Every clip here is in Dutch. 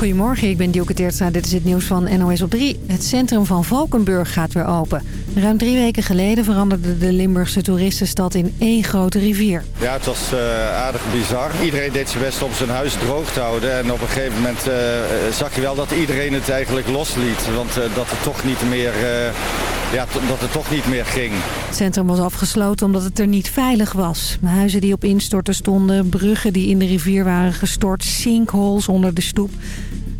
Goedemorgen, ik ben Dielke Teertstra. Dit is het nieuws van NOS op 3. Het centrum van Valkenburg gaat weer open. Ruim drie weken geleden veranderde de Limburgse toeristenstad in één grote rivier. Ja, het was uh, aardig bizar. Iedereen deed zijn best om zijn huis droog te houden. En op een gegeven moment uh, zag je wel dat iedereen het eigenlijk losliet. Want uh, dat het toch niet meer... Ja, dat het toch niet meer ging. Het centrum was afgesloten omdat het er niet veilig was. Huizen die op instorten stonden, bruggen die in de rivier waren gestort, sinkholes onder de stoep.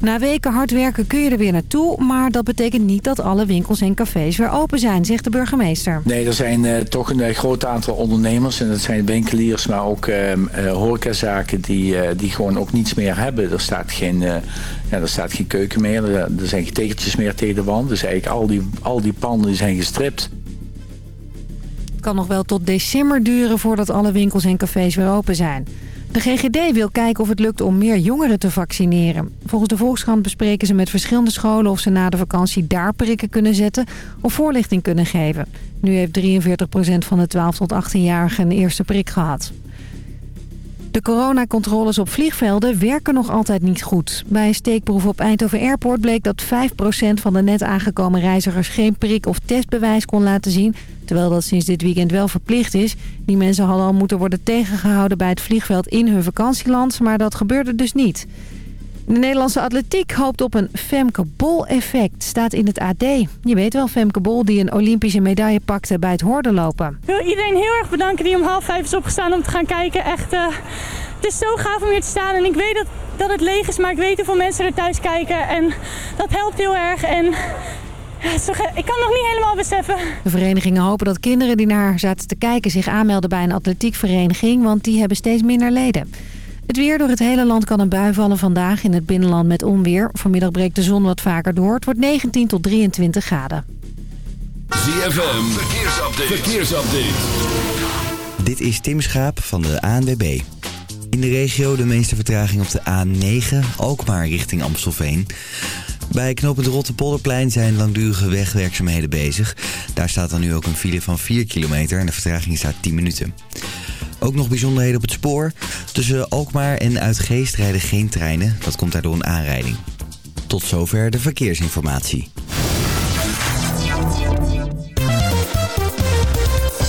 Na weken hard werken kun je er weer naartoe, maar dat betekent niet dat alle winkels en cafés weer open zijn, zegt de burgemeester. Nee, er zijn uh, toch een uh, groot aantal ondernemers en dat zijn winkeliers, maar ook uh, horecazaken die, die gewoon ook niets meer hebben. Er staat geen, ja, er staat geen keuken meer, er, er zijn geen tegeltjes meer tegen de wand. Dus eigenlijk al die, al die panden zijn gestript. Het kan nog wel tot december duren voordat alle winkels en cafés weer open zijn. De GGD wil kijken of het lukt om meer jongeren te vaccineren. Volgens de Volkskrant bespreken ze met verschillende scholen of ze na de vakantie daar prikken kunnen zetten of voorlichting kunnen geven. Nu heeft 43% van de 12 tot 18-jarigen een eerste prik gehad. De coronacontroles op vliegvelden werken nog altijd niet goed. Bij een steekproef op Eindhoven Airport bleek dat 5% van de net aangekomen reizigers geen prik of testbewijs kon laten zien. Terwijl dat sinds dit weekend wel verplicht is. Die mensen hadden al moeten worden tegengehouden bij het vliegveld in hun vakantieland, maar dat gebeurde dus niet. De Nederlandse atletiek hoopt op een Femke Bol-effect, staat in het AD. Je weet wel, Femke Bol die een Olympische medaille pakte bij het hordenlopen. Ik wil iedereen heel erg bedanken die om half vijf is opgestaan om te gaan kijken. Echt, uh, het is zo gaaf om hier te staan en ik weet dat, dat het leeg is, maar ik weet hoeveel mensen er thuis kijken. En dat helpt heel erg en ik kan nog niet helemaal beseffen. De verenigingen hopen dat kinderen die naar zaten te kijken zich aanmelden bij een atletiekvereniging, want die hebben steeds minder leden. Het weer door het hele land kan een bui vallen vandaag in het binnenland met onweer. Vanmiddag breekt de zon wat vaker door. Het wordt 19 tot 23 graden. ZFM, verkeersupdate. verkeersupdate. Dit is Tim Schaap van de ANWB. In de regio de meeste vertraging op de A9, ook maar richting Amstelveen. Bij knooppunt Rotterpolderplein zijn langdurige wegwerkzaamheden bezig. Daar staat dan nu ook een file van 4 kilometer en de vertraging staat 10 minuten. Ook nog bijzonderheden op het spoor. Tussen Alkmaar en Uitgeest rijden geen treinen. Dat komt daardoor een aanrijding. Tot zover de verkeersinformatie.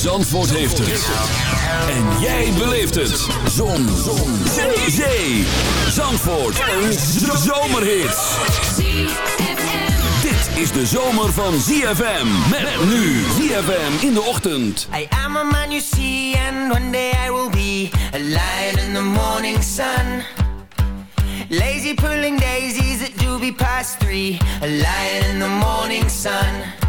Zandvoort heeft het. En jij beleeft het. Zon. Zon. Zee. Zee. Zandvoort. Een zomerhit. Dit is de zomer van ZFM. Met nu ZFM in de ochtend. I am a man you see and one day I will be a lion in the morning sun. Lazy pulling daisies at doobie past three. A lion in the morning sun.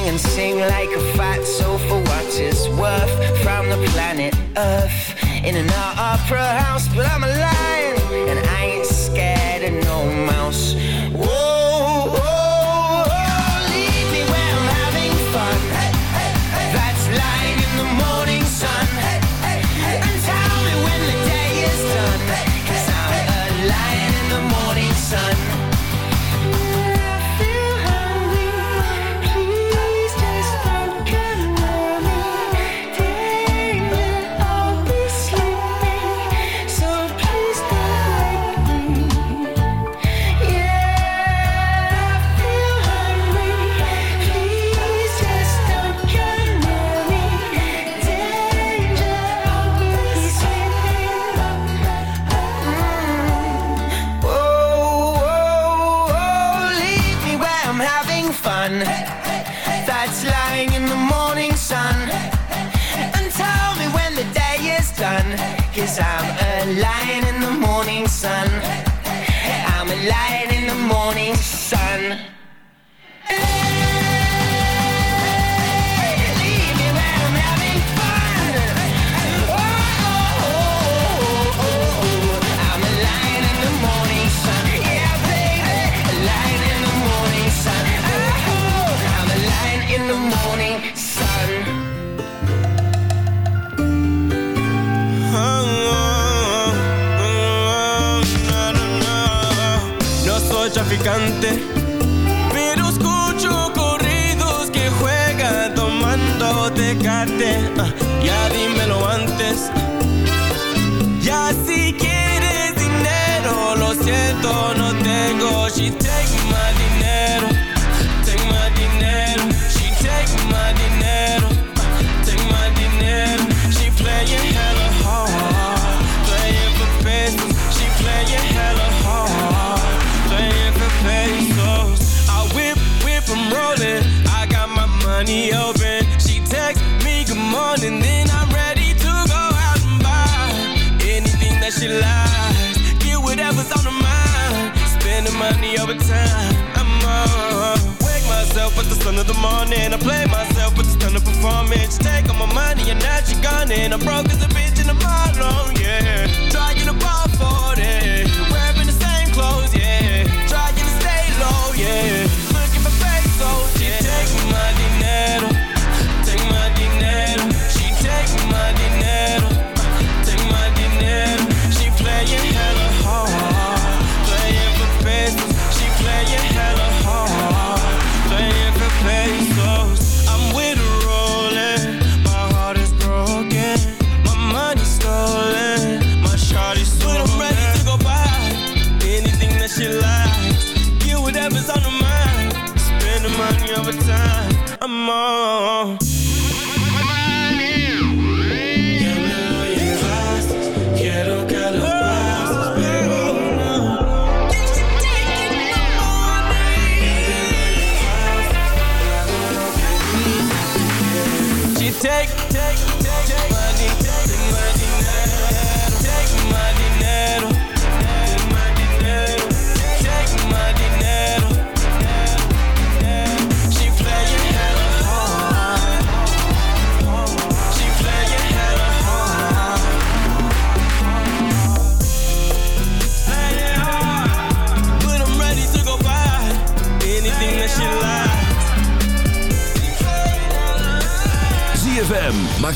sing and sing like a fat soul for what it's worth From the planet Earth? In an opera house, but I'm alive And I ain't scared of no mouse. bitch, take all my money and now she gone. And I'm broke as a bitch in the model.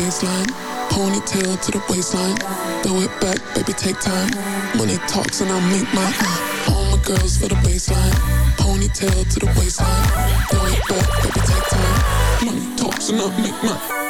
Baseline. Ponytail to the waistline. Throw it back, baby, take time. Money talks and I'll make my mine. All my girls for the baseline. Ponytail to the waistline. Throw it back, baby, take time. Money talks and I make mine.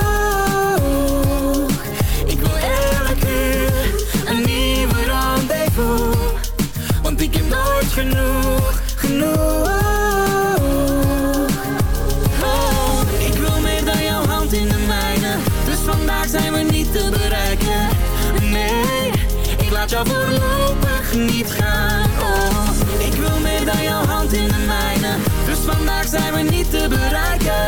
Genoeg, genoeg. Oh, ik wil meer dan jouw hand in de mijne. Dus vandaag zijn we niet te bereiken. Nee, ik laat jou voorlopig niet gaan. Oh, ik wil meer dan jouw hand in de mijne. Dus vandaag zijn we niet te bereiken.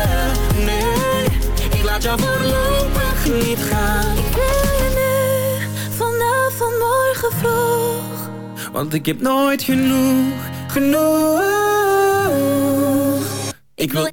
Nee, ik laat jou voorlopig niet gaan. Ik wil je nu, vanavond, morgen vroeg. Want ik heb nooit genoeg, genoeg. Ik wil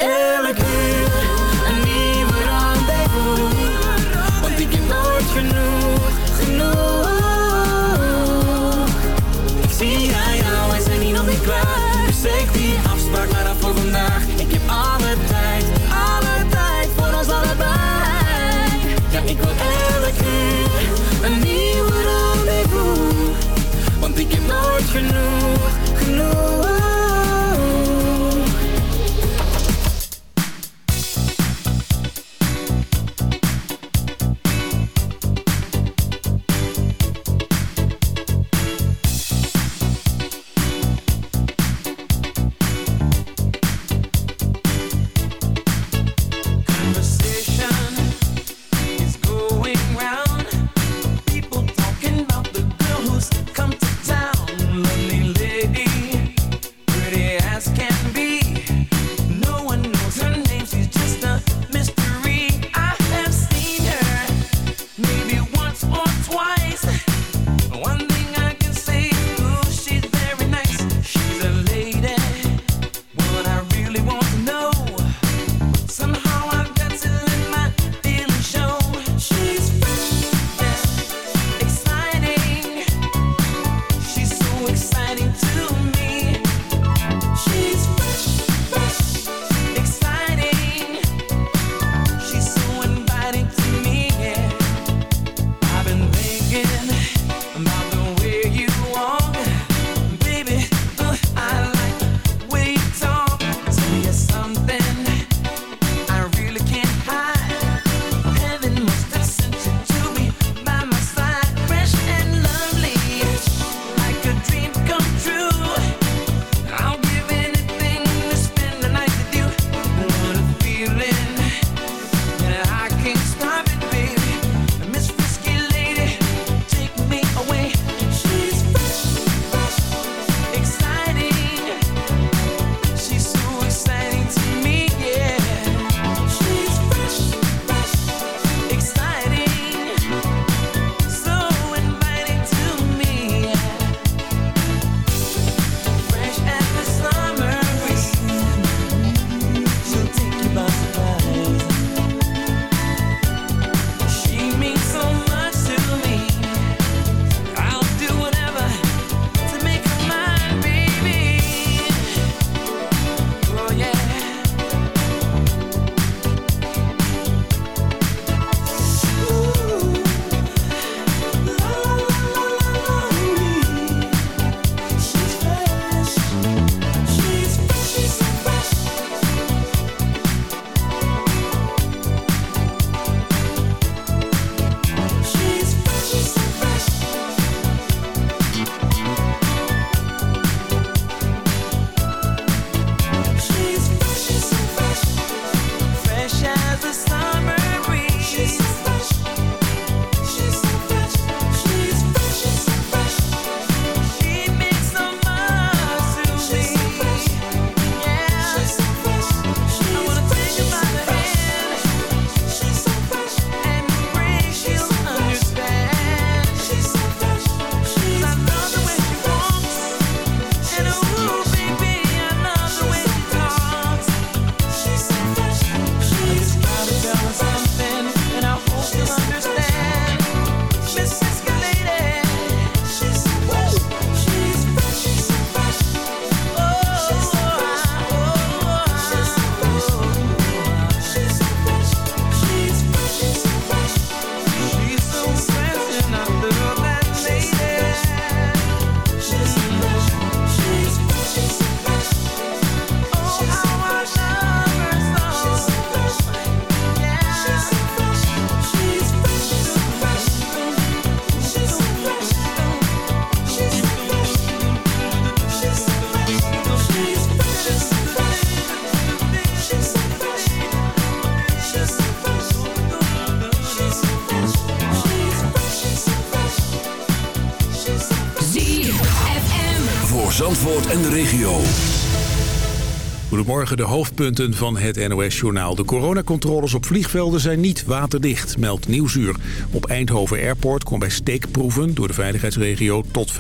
De hoofdpunten van het NOS-journaal. De coronacontroles op vliegvelden zijn niet waterdicht, meldt Nieuwsuur. Op Eindhoven Airport kon bij steekproeven door de veiligheidsregio... tot 5%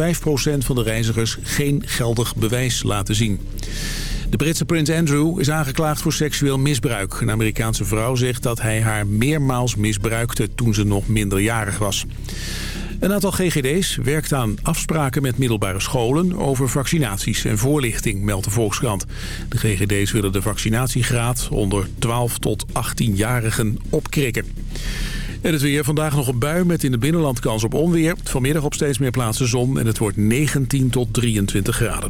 van de reizigers geen geldig bewijs laten zien. De Britse prins Andrew is aangeklaagd voor seksueel misbruik. Een Amerikaanse vrouw zegt dat hij haar meermaals misbruikte toen ze nog minderjarig was. Een aantal GGD's werkt aan afspraken met middelbare scholen over vaccinaties en voorlichting, meldt de Volkskrant. De GGD's willen de vaccinatiegraad onder 12 tot 18-jarigen opkrikken. En het weer. Vandaag nog een bui met in het binnenland kans op onweer. Vanmiddag op steeds meer plaatsen zon en het wordt 19 tot 23 graden.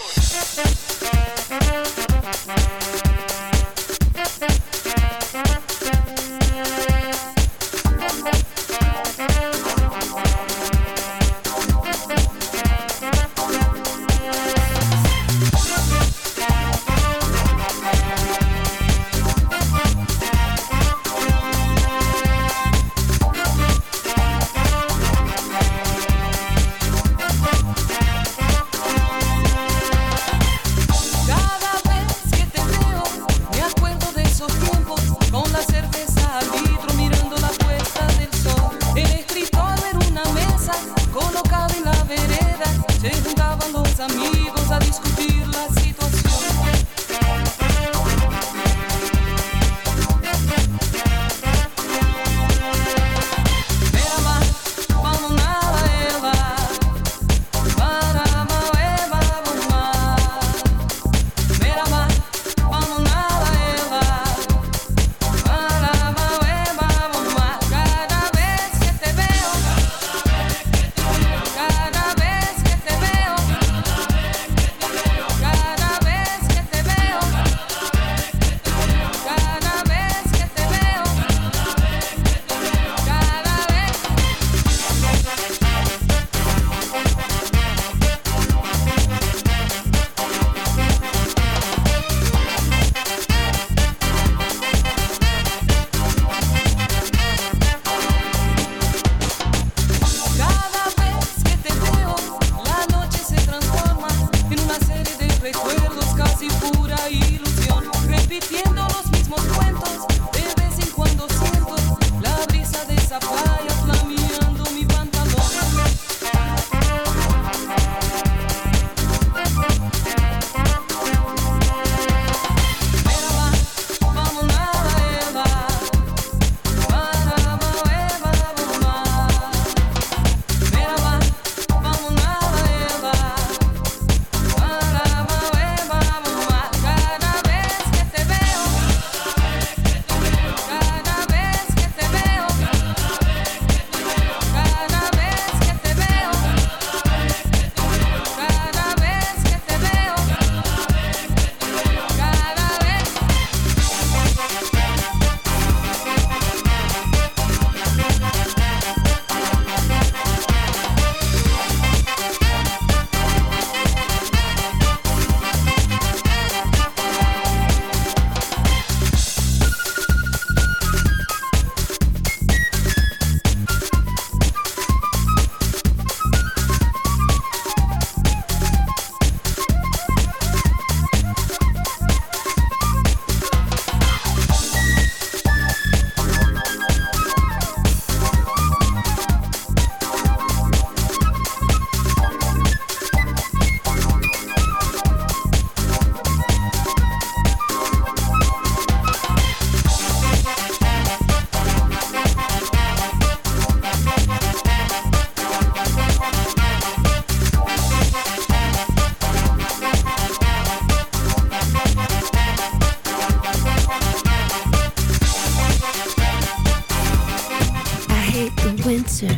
winter,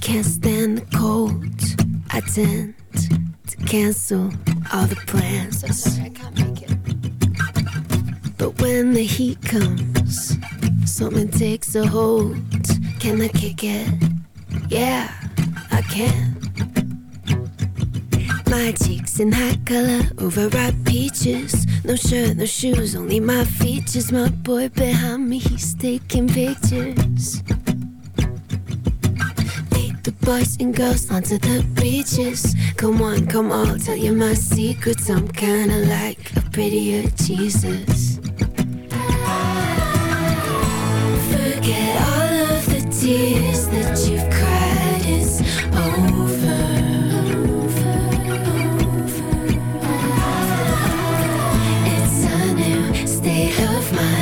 can't stand the cold. I tend to cancel all the plans. I'm sorry, I can't make it. But when the heat comes, something takes a hold. Can I kick it? Yeah, I can. My cheeks in hot color, overripe peaches. No shirt, no shoes, only my features. My boy behind me, he's taking pictures. Boys and girls onto the beaches. Come on, come on, tell you my secrets. I'm kinda like a prettier Jesus. Forget all of the tears that you've cried. It's over. It's a new state of mind.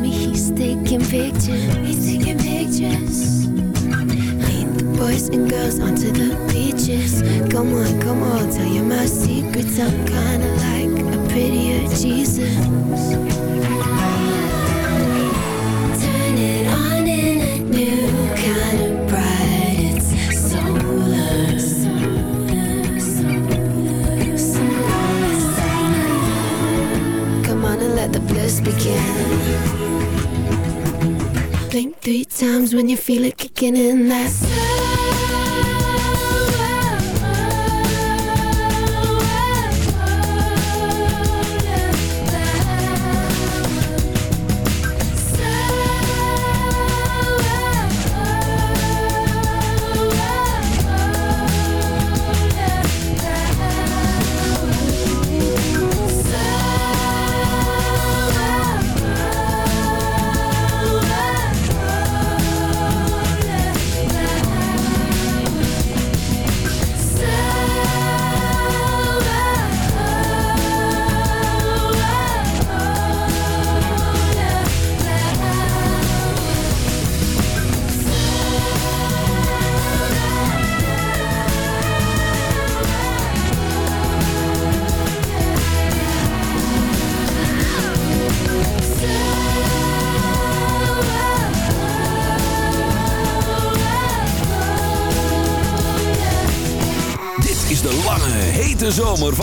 me taking pictures. He's taking pictures. Lead the boys and girls onto the beaches. Come on, come on, tell you my secrets. I'm kinda like a prettier Jesus. feel it kicking in. that.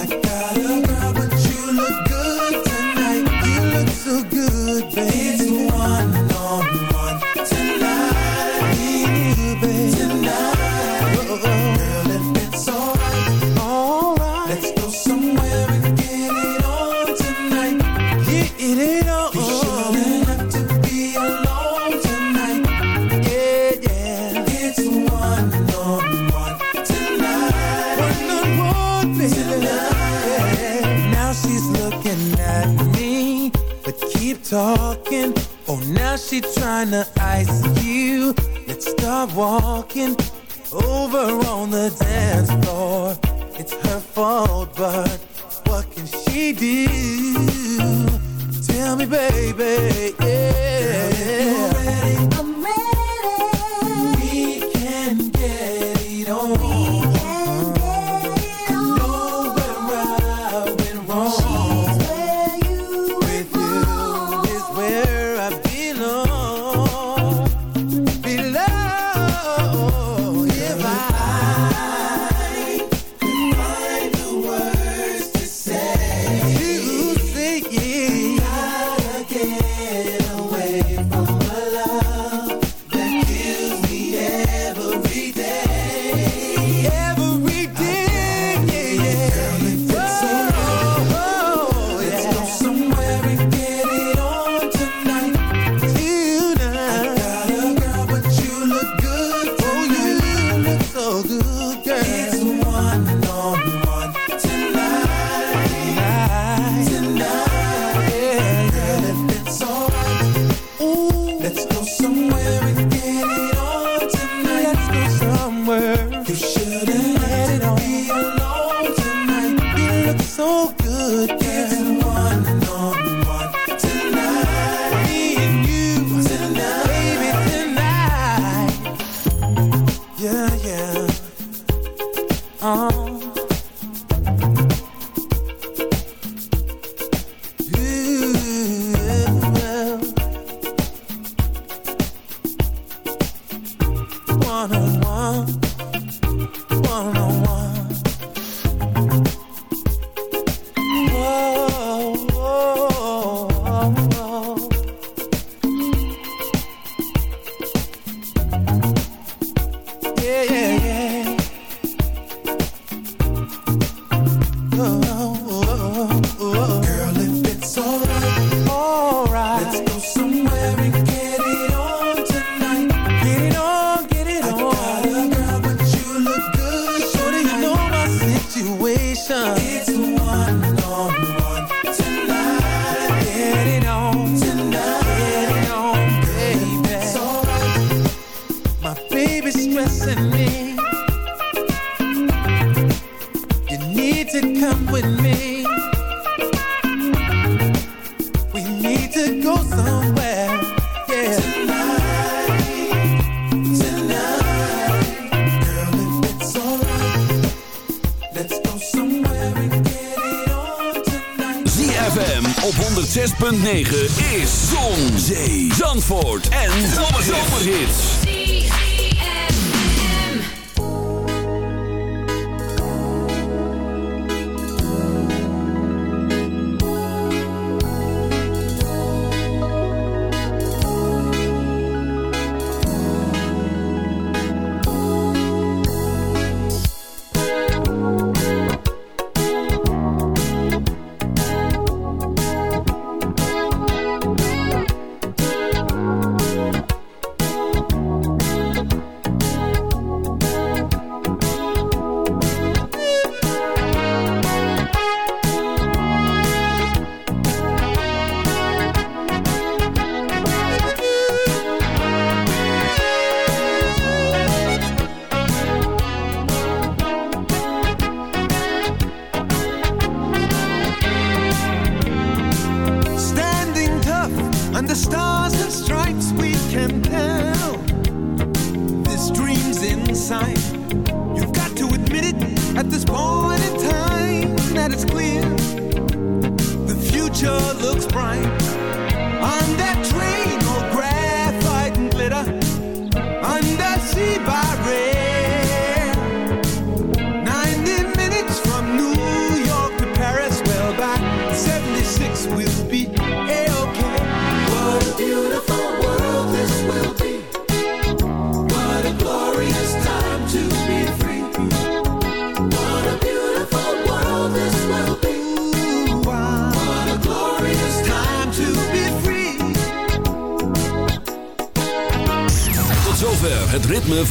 I got walking over on the dance floor. It's her fault, but what can she do? Tell me, baby.